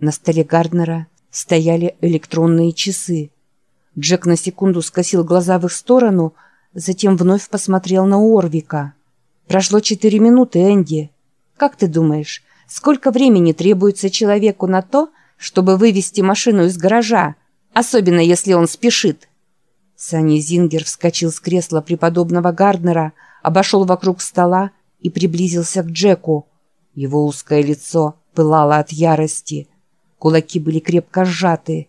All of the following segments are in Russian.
На столе Гарднера стояли электронные часы. Джек на секунду скосил глаза в их сторону, затем вновь посмотрел на Орвика. «Прошло четыре минуты, Энди. Как ты думаешь, сколько времени требуется человеку на то, чтобы вывести машину из гаража, особенно если он спешит?» Санни Зингер вскочил с кресла преподобного Гарднера, обошел вокруг стола и приблизился к Джеку. Его узкое лицо пылало от ярости. Кулаки были крепко сжаты.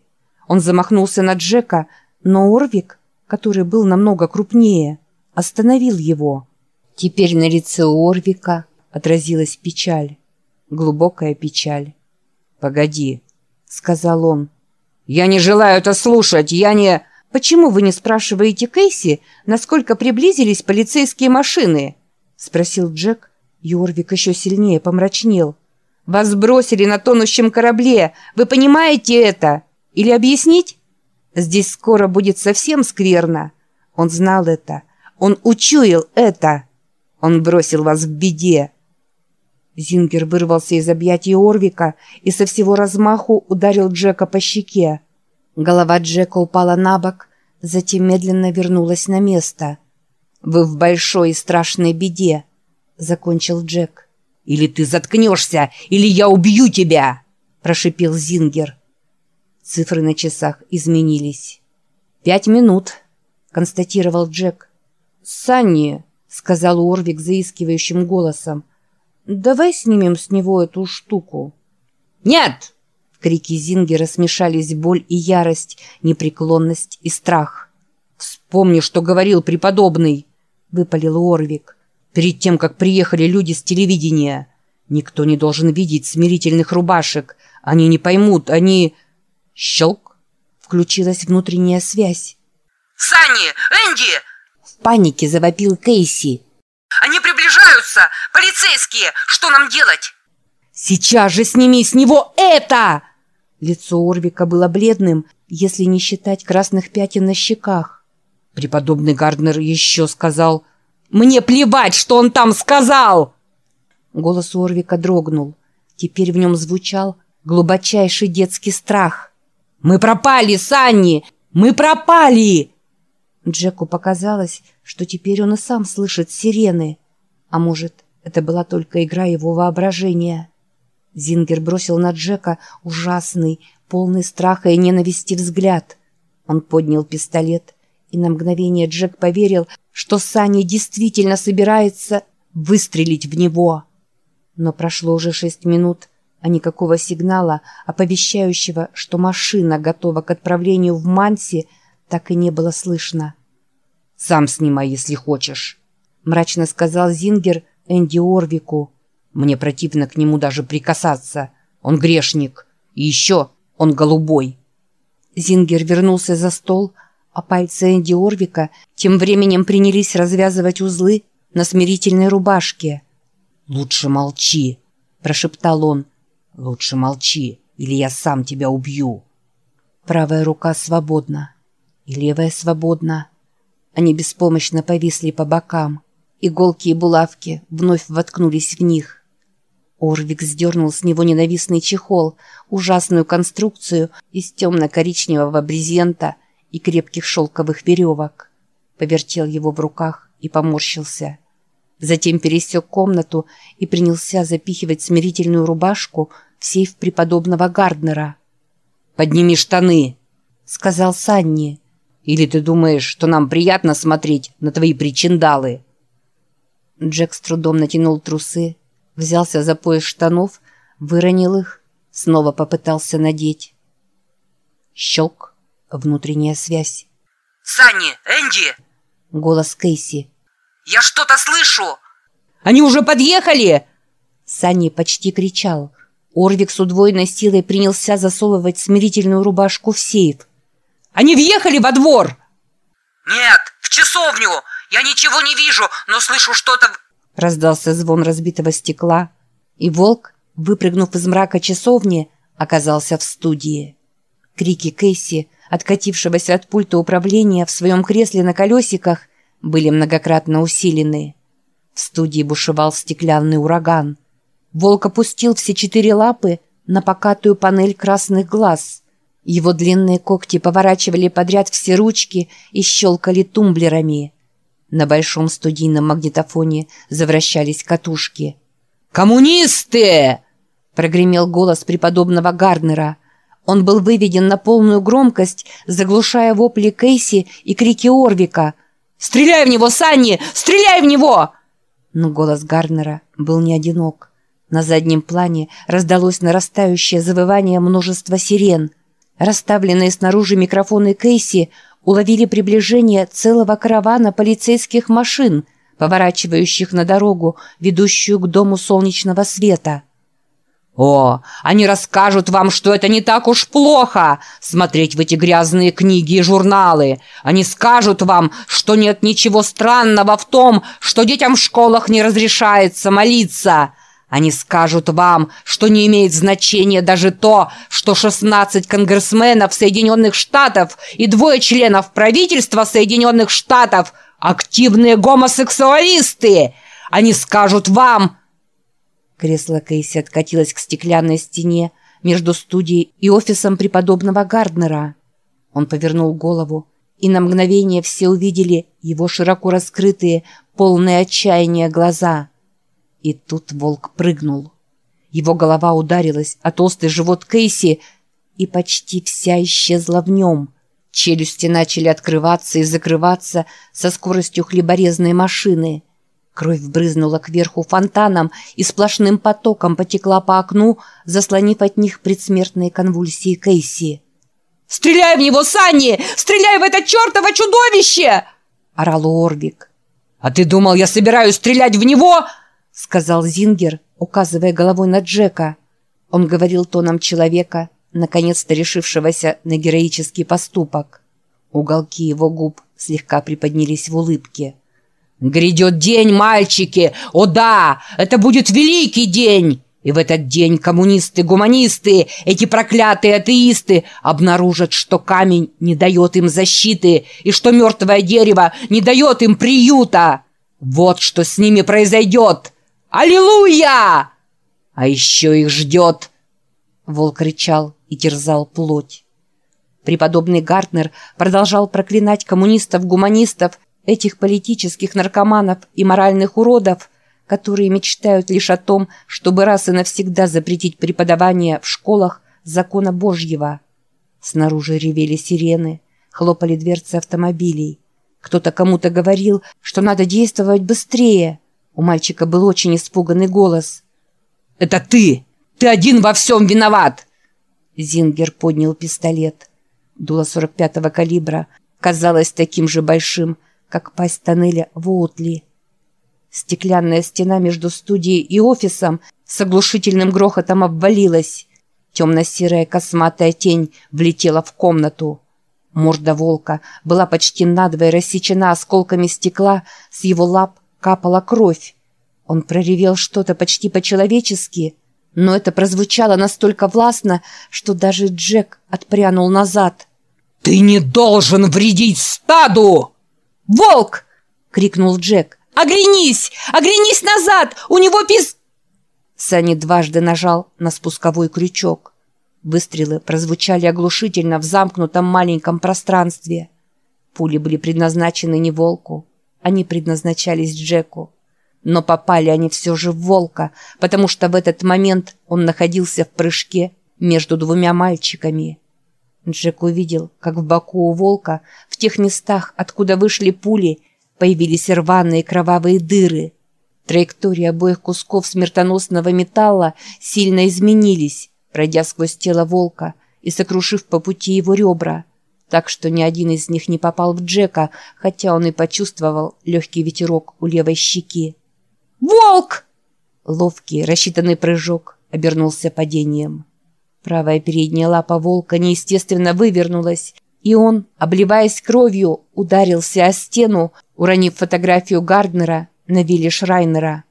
Он замахнулся на Джека, но Орвик, который был намного крупнее, остановил его. Теперь на лице Орвика отразилась печаль. Глубокая печаль. «Погоди», — сказал он. «Я не желаю это слушать, я не...» «Почему вы не спрашиваете Кейси, насколько приблизились полицейские машины?» — спросил Джек. Йорвик еще сильнее помрачнел. «Вас бросили на тонущем корабле. Вы понимаете это? Или объяснить?» «Здесь скоро будет совсем скверно». Он знал это. Он учуял это. Он бросил вас в беде. Зингер вырвался из объятий Орвика и со всего размаху ударил Джека по щеке. Голова Джека упала на бок, затем медленно вернулась на место. «Вы в большой и страшной беде», — закончил Джек. «Или ты заткнешься, или я убью тебя!» — прошипел Зингер. Цифры на часах изменились. «Пять минут», — констатировал Джек. «Санни», — сказал Орвик заискивающим голосом, — «давай снимем с него эту штуку». «Нет!» крики Зингера смешались боль и ярость, непреклонность и страх. «Вспомни, что говорил преподобный!» — выпалил Орвик. «Перед тем, как приехали люди с телевидения. Никто не должен видеть смирительных рубашек. Они не поймут, они...» Щелк! Включилась внутренняя связь. «Санни! Энди!» В панике завопил Кейси. «Они приближаются! Полицейские! Что нам делать?» «Сейчас же сними с него это!» Лицо Орвика было бледным, если не считать красных пятен на щеках. Преподобный Гарднер еще сказал «Мне плевать, что он там сказал!» Голос Орвика дрогнул. Теперь в нем звучал глубочайший детский страх. «Мы пропали, Санни! Мы пропали!» Джеку показалось, что теперь он и сам слышит сирены. А может, это была только игра его воображения. Зингер бросил на Джека ужасный, полный страха и ненависти взгляд. Он поднял пистолет, и на мгновение Джек поверил, что Саня действительно собирается выстрелить в него. Но прошло уже шесть минут, а никакого сигнала, оповещающего, что машина готова к отправлению в Манси, так и не было слышно. «Сам снимай, если хочешь», — мрачно сказал Зингер Энди Орвику. Мне противно к нему даже прикасаться. Он грешник. И еще он голубой. Зингер вернулся за стол, а пальцы Энди Орвика тем временем принялись развязывать узлы на смирительной рубашке. «Лучше молчи», – прошептал он. «Лучше молчи, или я сам тебя убью». Правая рука свободна, и левая свободна. Они беспомощно повисли по бокам. Иголки и булавки вновь воткнулись в них. Орвик сдернул с него ненавистный чехол, ужасную конструкцию из темно-коричневого брезента и крепких шелковых веревок. Повертел его в руках и поморщился. Затем пересек комнату и принялся запихивать смирительную рубашку в сейф преподобного Гарднера. «Подними штаны!» — сказал Санни. «Или ты думаешь, что нам приятно смотреть на твои причиндалы?» Джек с трудом натянул трусы взялся за пояс штанов, выронил их, снова попытался надеть. Щелк, внутренняя связь. «Санни, Энди!» Голос Кейси. «Я что-то слышу!» «Они уже подъехали!» Санни почти кричал. Орвик с удвоенной силой принялся засовывать смирительную рубашку в сейф. «Они въехали во двор!» «Нет, в часовню! Я ничего не вижу, но слышу что-то Раздался звон разбитого стекла, и волк, выпрыгнув из мрака часовни, оказался в студии. Крики Кэсси, откатившегося от пульта управления в своем кресле на колесиках, были многократно усилены. В студии бушевал стеклянный ураган. Волк опустил все четыре лапы, на покатую панель красных глаз. Его длинные когти поворачивали подряд все ручки и щелкали тумблерами. На большом студийном магнитофоне завращались катушки. «Коммунисты!» — прогремел голос преподобного Гарднера. Он был выведен на полную громкость, заглушая вопли Кейси и крики Орвика. «Стреляй в него, Санни! Стреляй в него!» Но голос Гарднера был не одинок. На заднем плане раздалось нарастающее завывание множества сирен. Расставленные снаружи микрофоны Кейси уловили приближение целого каравана полицейских машин, поворачивающих на дорогу, ведущую к дому солнечного света. «О, они расскажут вам, что это не так уж плохо смотреть в эти грязные книги и журналы. Они скажут вам, что нет ничего странного в том, что детям в школах не разрешается молиться». Они скажут вам, что не имеет значения даже то, что 16 конгрессменов Соединенных Штатов и двое членов правительства Соединенных Штатов – активные гомосексуалисты. Они скажут вам... Кресло Кейси откатилось к стеклянной стене между студией и офисом преподобного Гарднера. Он повернул голову, и на мгновение все увидели его широко раскрытые, полные отчаяния глаза – и тут волк прыгнул. Его голова ударилась о толстый живот Кейси, и почти вся исчезла в нем. Челюсти начали открываться и закрываться со скоростью хлеборезной машины. Кровь брызнула кверху фонтаном и сплошным потоком потекла по окну, заслонив от них предсмертные конвульсии Кейси. «Стреляй в него, Санни! Стреляй в это чертово чудовище!» — орал Орвик. «А ты думал, я собираюсь стрелять в него?» сказал Зингер, указывая головой на Джека. Он говорил тоном человека, наконец-то решившегося на героический поступок. Уголки его губ слегка приподнялись в улыбке. «Грядет день, мальчики! О да! Это будет великий день! И в этот день коммунисты-гуманисты, эти проклятые атеисты, обнаружат, что камень не дает им защиты и что мертвое дерево не дает им приюта! Вот что с ними произойдет!» Аллилуйя! А еще их ждет!» Волк рычал и терзал плоть. Преподобный Гартнер продолжал проклинать коммунистов-гуманистов, этих политических наркоманов и моральных уродов, которые мечтают лишь о том, чтобы раз и навсегда запретить преподавание в школах закона Божьего. Снаружи ревели сирены, хлопали дверцы автомобилей. Кто-то кому-то говорил, что надо действовать быстрее – у мальчика был очень испуганный голос. «Это ты! Ты один во всем виноват!» Зингер поднял пистолет. Дуло 45-го калибра казалось таким же большим, как пасть тоннеля в Уотли. Стеклянная стена между студией и офисом с оглушительным грохотом обвалилась. Темно-серая косматая тень влетела в комнату. Морда волка была почти надвое рассечена осколками стекла, с его лап капала кровь. Он проревел что-то почти по-человечески, но это прозвучало настолько властно, что даже Джек отпрянул назад. «Ты не должен вредить стаду!» «Волк!» — крикнул Джек. «Оглянись! Оглянись назад! У него пис...» Санни дважды нажал на спусковой крючок. Выстрелы прозвучали оглушительно в замкнутом маленьком пространстве. Пули были предназначены не волку, они предназначались Джеку. Но попали они все же в волка, потому что в этот момент он находился в прыжке между двумя мальчиками. Джек увидел, как в боку у волка, в тех местах, откуда вышли пули, появились рваные кровавые дыры. Траектории обоих кусков смертоносного металла сильно изменились, пройдя сквозь тело волка и сокрушив по пути его ребра – так что ни один из них не попал в Джека, хотя он и почувствовал легкий ветерок у левой щеки. «Волк!» Ловкий, рассчитанный прыжок обернулся падением. Правая передняя лапа волка неестественно вывернулась, и он, обливаясь кровью, ударился о стену, уронив фотографию Гарднера на Вилли Шрайнера.